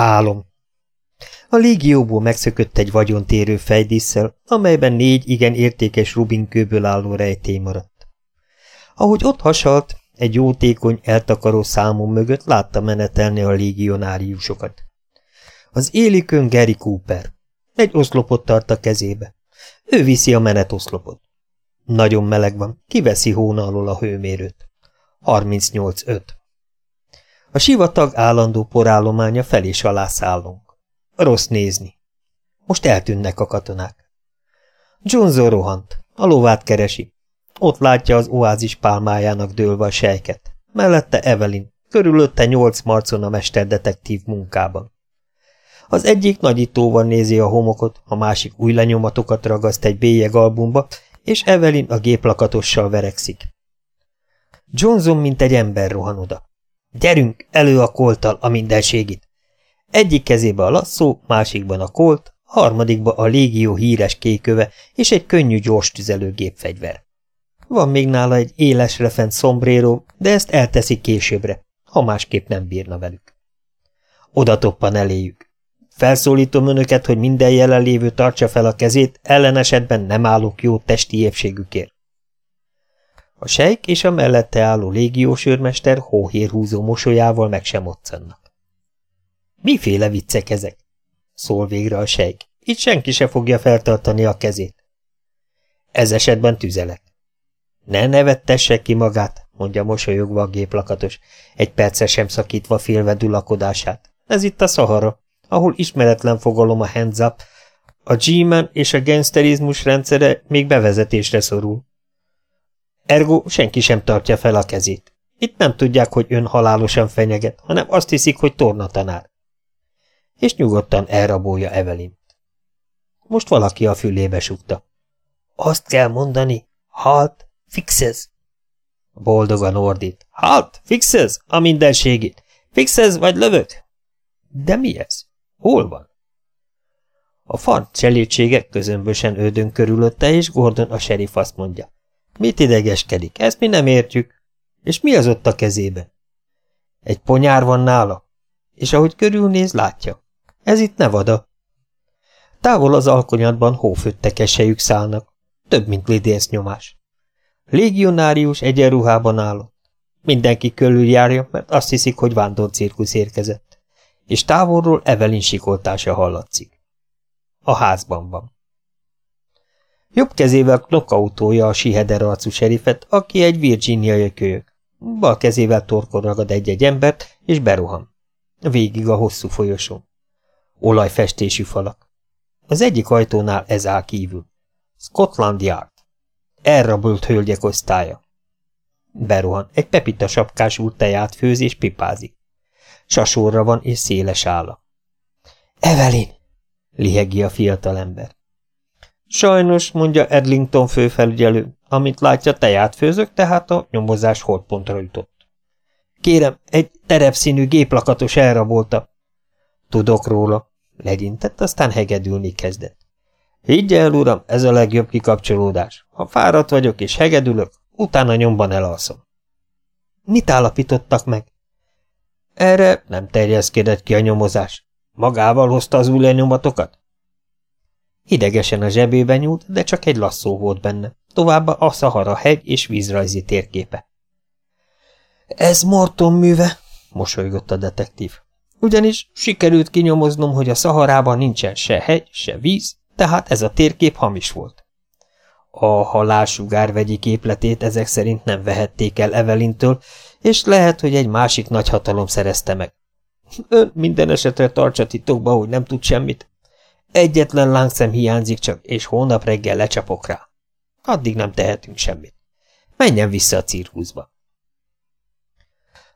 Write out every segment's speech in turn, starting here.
Álom. A légióból megszökött egy vagyontérő fejdísszel, amelyben négy igen értékes rubinkőből álló rejtély maradt. Ahogy ott hasalt, egy jótékony, eltakaró számom mögött látta menetelni a légionáriusokat. Az élikön Gary Cooper. Egy oszlopot tart a kezébe. Ő viszi a menetoszlopot. Nagyon meleg van, kiveszi hóna alól a hőmérőt. 38.5. A sivatag állandó porállománya fel és alá szállunk. Rossz nézni. Most eltűnnek a katonák. Johnson rohant, a lovát keresi. Ott látja az oázis pálmájának dőlve a sejket. Mellette Evelyn, körülötte nyolc marcon a mesterdetektív munkában. Az egyik nagyítóval nézi a homokot, a másik új lenyomatokat ragaszt egy albumba, és Evelyn a géplakatossal verekszik. Johnson, mint egy ember rohan oda. Gyerünk, elő a kolttal a mindenségit! Egyik kezébe a lasszó, másikban a kolt, harmadikba a légió híres kéköve és egy könnyű gyors tüzelőgépfegyver. Van még nála egy élesre fent szombréró, de ezt elteszi későbbre, ha másképp nem bírna velük. Oda toppan eléjük. Felszólítom önöket, hogy minden jelenlévő tartsa fel a kezét, ellenesetben nem állok jó testi épségükért. A sejk és a mellette álló légiósőrmester hóhérhúzó mosolyával meg sem occannak. Miféle viccek ezek? Szól végre a sejk. Itt senki se fogja feltartani a kezét. Ez esetben tüzelek. Ne nevettesse ki magát, mondja mosolyogva a géplakatos, egy perce sem szakítva félve dulakodását. Ez itt a Szahara ahol ismeretlen fogalom a hands up, a g és a gangsterizmus rendszere még bevezetésre szorul. Ergo senki sem tartja fel a kezét. Itt nem tudják, hogy ön halálosan fenyeget, hanem azt hiszik, hogy tornatanár. És nyugodtan elrabolja Evelyn. Most valaki a fülébe sukta. Azt kell mondani, halt, fixez. Boldogan ordít. Halt, fixez, a mindenségét. Fixez, vagy lövök? De mi ez? Hol van? A fant cselédségek közömbösen ődön körülötte, és Gordon a serif azt mondja. Mit idegeskedik? Ezt mi nem értjük. És mi az ott a kezébe? Egy ponyár van nála, és ahogy körülnéz, látja. Ez itt Nevada. Távol az alkonyatban hóföttek esejük szállnak, több, mint lidérsz nyomás. Légionárius egyenruhában állott. Mindenki körül járja, mert azt hiszik, hogy vándorcirkusz érkezett és távolról Evelyn sikoltása hallatszik. A házban van. Jobb kezével knockoutója a siheder arcú serifet, aki egy virginiai kölyök. Bal kezével torkon ragad egy-egy embert, és berohan. Végig a hosszú folyosón. Olajfestésű falak. Az egyik ajtónál ez áll kívül. Scotland Yard. Elrabolt hölgyek osztálya. Berohan, egy pepita sapkás úr teját főz és pipázik. Sasorra van és széles álla. Evelyn! lihegi a fiatalember. Sajnos, mondja Edlington főfelügyelő, amint látja, teját főzök, tehát a nyomozás holdpontra jutott. Kérem, egy terepszínű géplakatos elrabolta. Tudok róla, legyintett, aztán hegedülni kezdett. Higgy el, uram, ez a legjobb kikapcsolódás. Ha fáradt vagyok és hegedülök, utána nyomban elalszom. Mit állapítottak meg? Erre nem terjeszkedett ki a nyomozás. Magával hozta az új lenyomatokat? Hidegesen a zsebébe nyúlt, de csak egy lasszó volt benne, továbbá a Szahara hegy és vízrajzi térképe. Ez Morton műve, mosolygott a detektív. Ugyanis sikerült kinyomoznom, hogy a Szaharában nincsen se hegy, se víz, tehát ez a térkép hamis volt. A halálsugár vegyi képletét ezek szerint nem vehették el Evelintől, és lehet, hogy egy másik nagy hatalom szerezte meg. Ön minden esetre tartsa titokba, hogy nem tud semmit. Egyetlen lángszem hiányzik csak, és holnap reggel lecsapok rá. Addig nem tehetünk semmit. Menjen vissza a cirkuszba.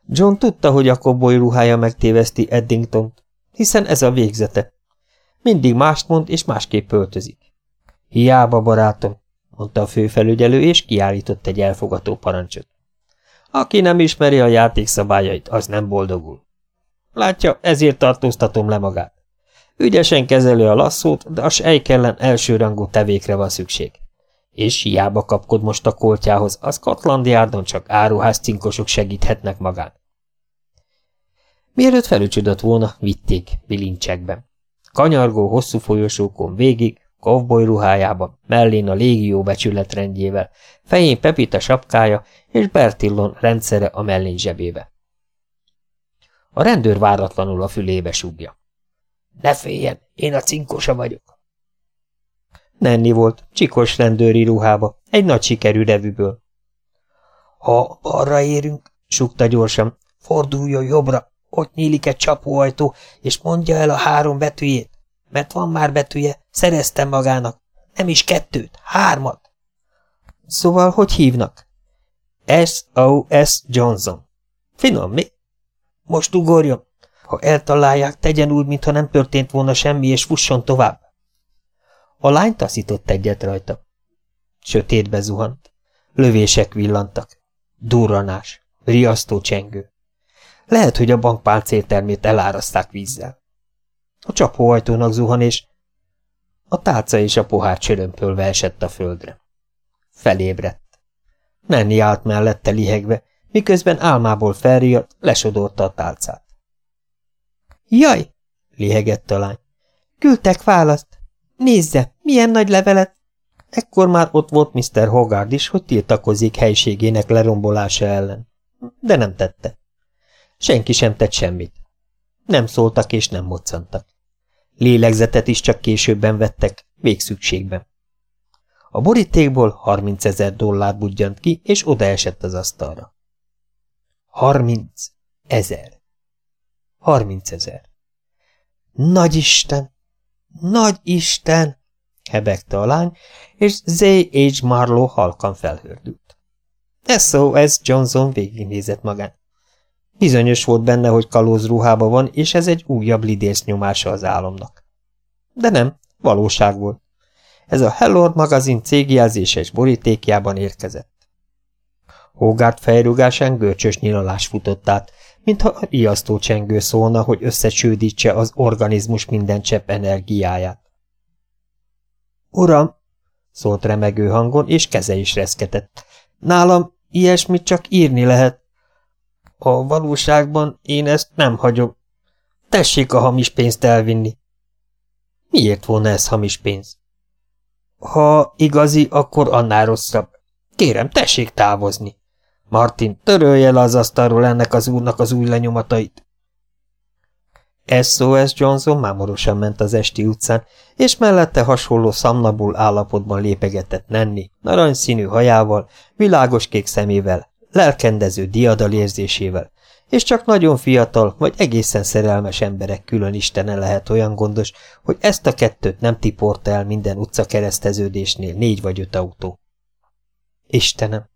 John tudta, hogy a koboly ruhája megtéveszti Eddingtont, hiszen ez a végzete. Mindig mást mond, és másképp öltözik. Hiába, barátom, mondta a főfelügyelő, és kiállított egy elfogató parancsot. Aki nem ismeri a játék szabályait, az nem boldogul. Látja, ezért tartóztatom le magát. Ügyesen kezelő a lasszót, de a sejk elsőrangú tevékre van szükség. És hiába kapkod most a koltjához, az Scotland csak áruház cinkosok segíthetnek magán. Mielőtt felücsödött volna, vitték bilincsekben. Kanyargó hosszú folyosókon végig, kovboly ruhájában, mellén a légió becsületrendjével, fején Pepita sapkája és Bertillon rendszere a mellén zsebébe. A rendőr váratlanul a fülébe súgja. Ne féljen, én a cinkosa vagyok. Nenni volt, csikos rendőri ruhába, egy nagy sikerű revűből. Ha arra érünk, sukta gyorsan, forduljon jobbra, ott nyílik egy csapóajtó, és mondja el a három betűjét, mert van már betűje, szereztem magának, nem is kettőt, hármat. Szóval, hogy hívnak? S.O.S. Johnson. Finom, mi? Most ugorjon. Ha eltalálják, tegyen úgy, mintha nem történt volna semmi, és fusson tovább. A lány taszított egyet rajta. Sötétbe zuhant. Lövések villantak. Durranás. Riasztó csengő. Lehet, hogy a bank pálcéltermét eláraszták vízzel. A csapóajtónak zuhan, és a tálca és a pohár csörömpölve esett a földre. Felébredt. Nenni állt mellette lihegve, miközben álmából felriadt, lesodorta a tálcát. Jaj! lihegett a lány. Küldtek választ. Nézze, milyen nagy levelet! Ekkor már ott volt Mr. Hogarth is, hogy tiltakozik helységének lerombolása ellen. De nem tette. Senki sem tett semmit. Nem szóltak és nem moccantak. Lélegzetet is csak későbben vettek, végszükségben. A borítékból 30 ezer dollár budjant ki, és odaesett az asztalra. 30 ezer. 30 ezer. Nagy Isten! Nagy Isten! hebegte a lány, és Z.H. Marlowe halkan felhördült. S.O.S. Johnson végignézett magán. Bizonyos volt benne, hogy kalóz ruhába van, és ez egy újabb lidész nyomása az álomnak. De nem, valóság volt. Ez a Hellord magazin cégjelzéses borítékjában érkezett. Hogarth fejrugásán görcsös nyilalás futott át, mintha riasztó csengő szólna, hogy összesődítse az organizmus minden csepp energiáját. Uram, szólt remegő hangon, és keze is reszketett. Nálam ilyesmit csak írni lehet. A valóságban én ezt nem hagyom. Tessék a hamis pénzt elvinni. Miért volna ez hamis pénz? Ha igazi, akkor annál rosszabb. Kérem, tessék távozni. Martin, törölje le az asztalról ennek az úrnak az új lenyomatait. SOS Johnson mámorosan ment az esti utcán, és mellette hasonló szamnabul állapotban lépegetett Nenni, narancsszínű hajával, világos kék szemével, lelkendező diadalérzésével, és csak nagyon fiatal vagy egészen szerelmes emberek külön istene lehet olyan gondos, hogy ezt a kettőt nem tiporta el minden utca kereszteződésnél négy vagy öt autó. Istenem!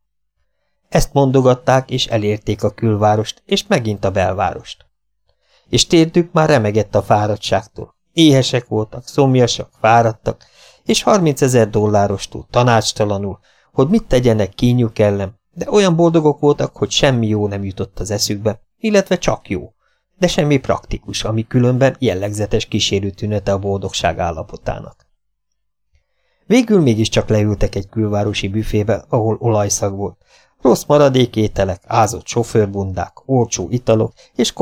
Ezt mondogatták, és elérték a külvárost, és megint a belvárost. És térdük már remegett a fáradtságtól. Éhesek voltak, szomjasak, fáradtak, és 30 ezer dollárostól, tanácstalanul, hogy mit tegyenek kínjuk ellen, de olyan boldogok voltak, hogy semmi jó nem jutott az eszükbe, illetve csak jó, de semmi praktikus, ami különben jellegzetes kísérő tünete a boldogság állapotának. Végül mégiscsak leültek egy külvárosi büfébe, ahol olajszag volt, Rossz maradékételek, ázott sofőrbundák, olcsó italok és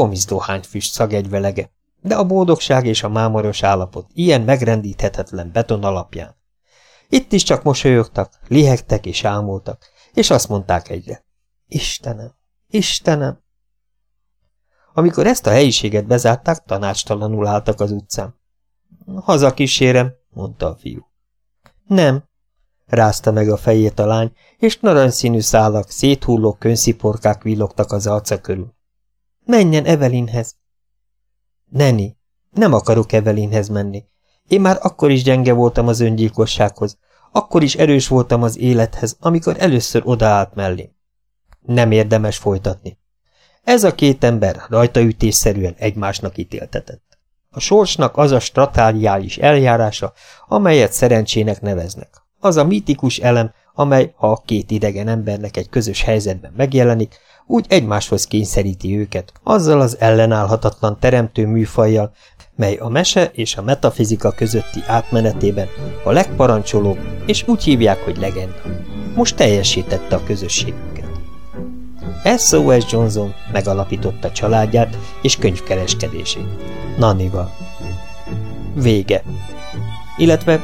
füst szagegyvelege, de a boldogság és a mámoros állapot ilyen megrendíthetetlen beton alapján. Itt is csak mosolyogtak, lihegtek és ámultak, és azt mondták egyre. Istenem, Istenem! Amikor ezt a helyiséget bezárták, tanácstalanul álltak az utcán. Haza kísérem, mondta a fiú. Nem, rázta meg a fejét a lány, és narancsszínű szálak, széthulló könsziporkák villogtak az arca körül. Menjen Evelinhez! Neni, nem akarok Evelinhez menni. Én már akkor is gyenge voltam az öngyilkossághoz, akkor is erős voltam az élethez, amikor először odaállt mellé. Nem érdemes folytatni. Ez a két ember rajtaütésszerűen egymásnak ítéltetett. A sorsnak az a stratáliális eljárása, amelyet szerencsének neveznek. Az a mítikus elem, amely, ha a két idegen embernek egy közös helyzetben megjelenik, úgy egymáshoz kényszeríti őket, azzal az ellenállhatatlan teremtő műfajjal, mely a mese és a metafizika közötti átmenetében a legparancsolóbb, és úgy hívják, hogy legenda. Most teljesítette a közösségüket. S.O.S. Johnson megalapította családját és könyvkereskedését. Nannival. Vége. Illetve